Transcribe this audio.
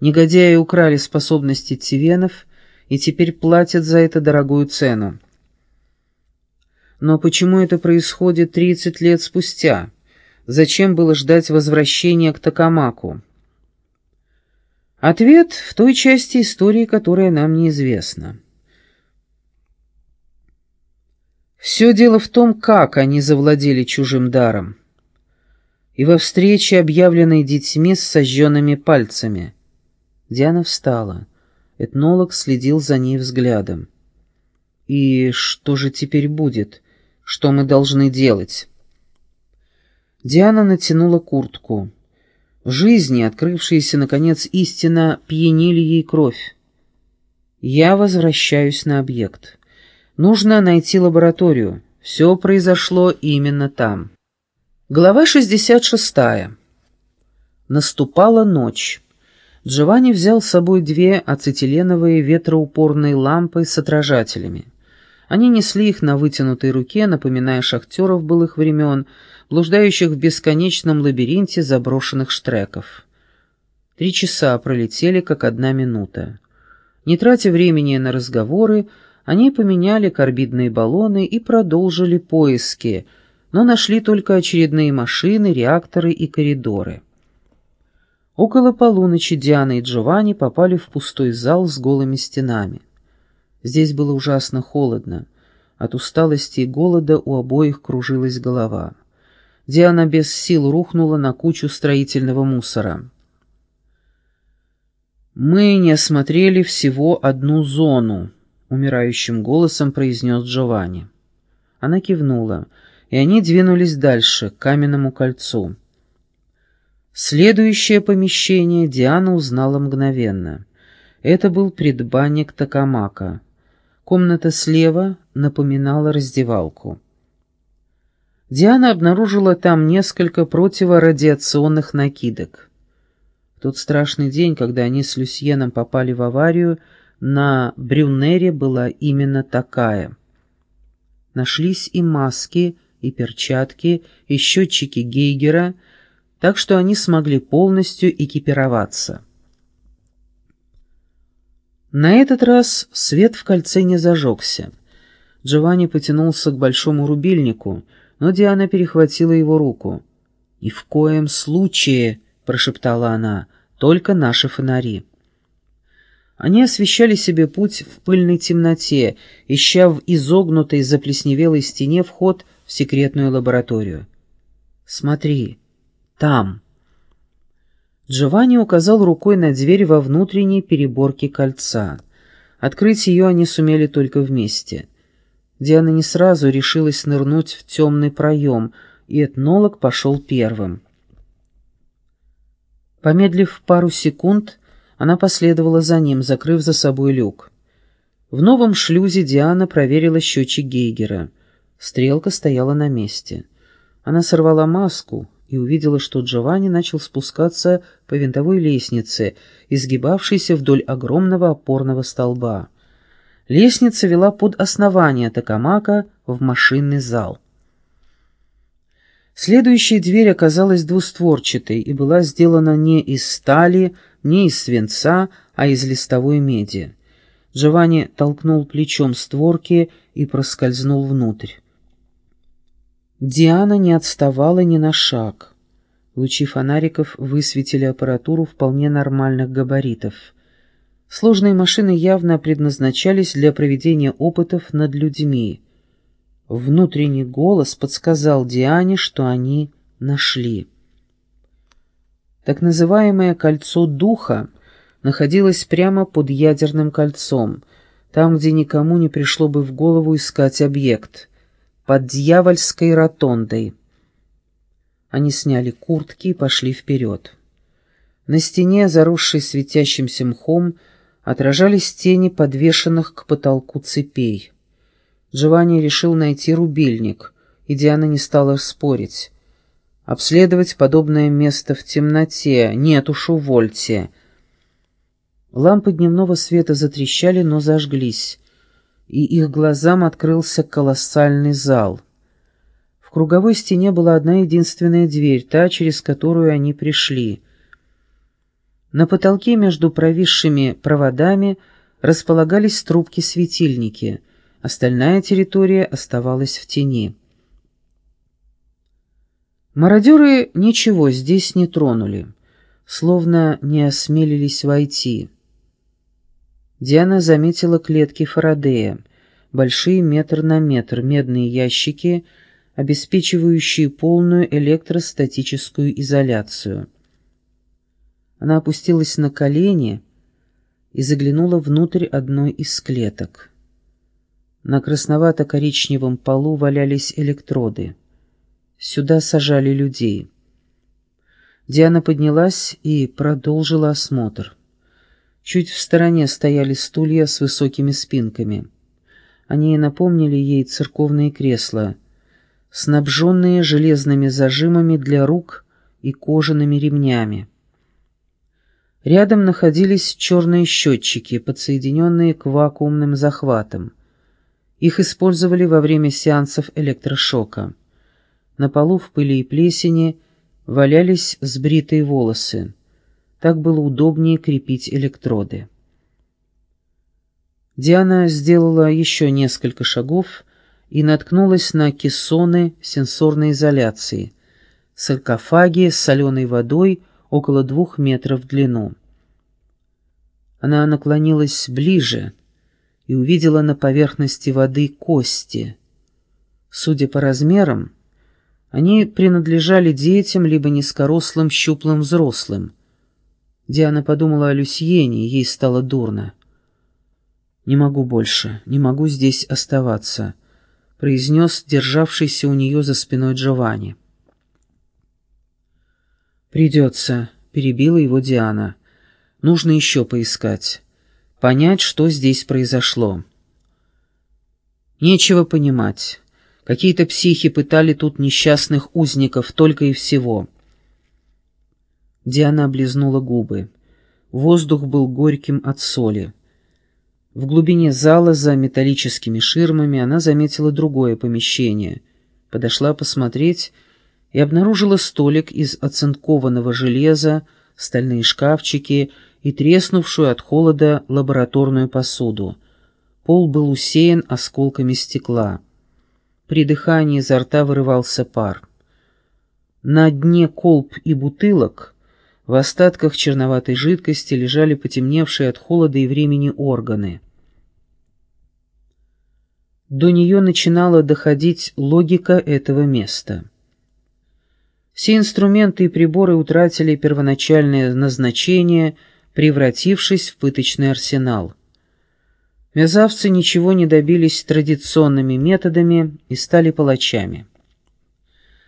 Негодяи украли способности Тивенов и теперь платят за это дорогую цену. Но почему это происходит 30 лет спустя? Зачем было ждать возвращения к Токамаку? Ответ в той части истории, которая нам неизвестна. Все дело в том, как они завладели чужим даром. И во встрече, объявленной детьми с сожженными пальцами. Диана встала. Этнолог следил за ней взглядом. «И что же теперь будет? Что мы должны делать?» Диана натянула куртку. В жизни, открывшаяся, наконец, истина, пьянили ей кровь. «Я возвращаюсь на объект. Нужно найти лабораторию. Все произошло именно там». Глава 66. Наступала ночь. Джованни взял с собой две ацетиленовые ветроупорные лампы с отражателями. Они несли их на вытянутой руке, напоминая шахтеров былых времен, блуждающих в бесконечном лабиринте заброшенных штреков. Три часа пролетели, как одна минута. Не тратя времени на разговоры, они поменяли карбидные баллоны и продолжили поиски, но нашли только очередные машины, реакторы и коридоры. Около полуночи Диана и Джованни попали в пустой зал с голыми стенами. Здесь было ужасно холодно. От усталости и голода у обоих кружилась голова. Диана без сил рухнула на кучу строительного мусора. «Мы не осмотрели всего одну зону», — умирающим голосом произнес Джованни. Она кивнула, и они двинулись дальше, к каменному кольцу. Следующее помещение Диана узнала мгновенно. Это был предбанник Токамака. Комната слева напоминала раздевалку. Диана обнаружила там несколько противорадиационных накидок. В тот страшный день, когда они с Люсьеном попали в аварию, на Брюнере была именно такая. Нашлись и маски, и перчатки, и счетчики Гейгера — так что они смогли полностью экипироваться. На этот раз свет в кольце не зажегся. Джованни потянулся к большому рубильнику, но Диана перехватила его руку. «Ни в коем случае!» — прошептала она. «Только наши фонари». Они освещали себе путь в пыльной темноте, ища в изогнутой заплесневелой стене вход в секретную лабораторию. «Смотри!» Там. Джованни указал рукой на дверь во внутренней переборке кольца. Открыть ее они сумели только вместе. Диана не сразу решилась нырнуть в темный проем, и этнолог пошел первым. Помедлив пару секунд, она последовала за ним, закрыв за собой люк. В новом шлюзе Диана проверила счетчик Гейгера. Стрелка стояла на месте. Она сорвала маску, и увидела, что Джованни начал спускаться по винтовой лестнице, изгибавшейся вдоль огромного опорного столба. Лестница вела под основание Токамака в машинный зал. Следующая дверь оказалась двустворчатой и была сделана не из стали, не из свинца, а из листовой меди. Джованни толкнул плечом створки и проскользнул внутрь. Диана не отставала ни на шаг. Лучи фонариков высветили аппаратуру вполне нормальных габаритов. Сложные машины явно предназначались для проведения опытов над людьми. Внутренний голос подсказал Диане, что они нашли. Так называемое «кольцо духа» находилось прямо под ядерным кольцом, там, где никому не пришло бы в голову искать объект — под дьявольской ротондой. Они сняли куртки и пошли вперед. На стене, заросшей светящимся мхом, отражались тени подвешенных к потолку цепей. Джованни решил найти рубильник, и Диана не стала спорить. Обследовать подобное место в темноте, нет уж, увольте. Лампы дневного света затрещали, но зажглись и их глазам открылся колоссальный зал. В круговой стене была одна единственная дверь, та, через которую они пришли. На потолке между провисшими проводами располагались трубки-светильники, остальная территория оставалась в тени. Мародеры ничего здесь не тронули, словно не осмелились войти. Диана заметила клетки Фарадея, большие метр на метр медные ящики, обеспечивающие полную электростатическую изоляцию. Она опустилась на колени и заглянула внутрь одной из клеток. На красновато-коричневом полу валялись электроды. Сюда сажали людей. Диана поднялась и продолжила осмотр. Чуть в стороне стояли стулья с высокими спинками. Они напомнили ей церковные кресла, снабженные железными зажимами для рук и кожаными ремнями. Рядом находились черные счетчики, подсоединенные к вакуумным захватам. Их использовали во время сеансов электрошока. На полу в пыли и плесени валялись сбритые волосы. Так было удобнее крепить электроды. Диана сделала еще несколько шагов и наткнулась на кессоны сенсорной изоляции, саркофаги с соленой водой около двух метров в длину. Она наклонилась ближе и увидела на поверхности воды кости. Судя по размерам, они принадлежали детям либо низкорослым щуплым взрослым. Диана подумала о Люсьене, ей стало дурно. «Не могу больше, не могу здесь оставаться», — произнес державшийся у нее за спиной Джованни. «Придется», — перебила его Диана. «Нужно еще поискать, понять, что здесь произошло». «Нечего понимать. Какие-то психи пытали тут несчастных узников только и всего». Диана облизнула губы. Воздух был горьким от соли. В глубине зала за металлическими ширмами она заметила другое помещение. Подошла посмотреть и обнаружила столик из оцинкованного железа, стальные шкафчики и треснувшую от холода лабораторную посуду. Пол был усеян осколками стекла. При дыхании изо рта вырывался пар. На дне колб и бутылок в остатках черноватой жидкости лежали потемневшие от холода и времени органы. До нее начинала доходить логика этого места. Все инструменты и приборы утратили первоначальное назначение, превратившись в пыточный арсенал. Мерзавцы ничего не добились традиционными методами и стали палачами.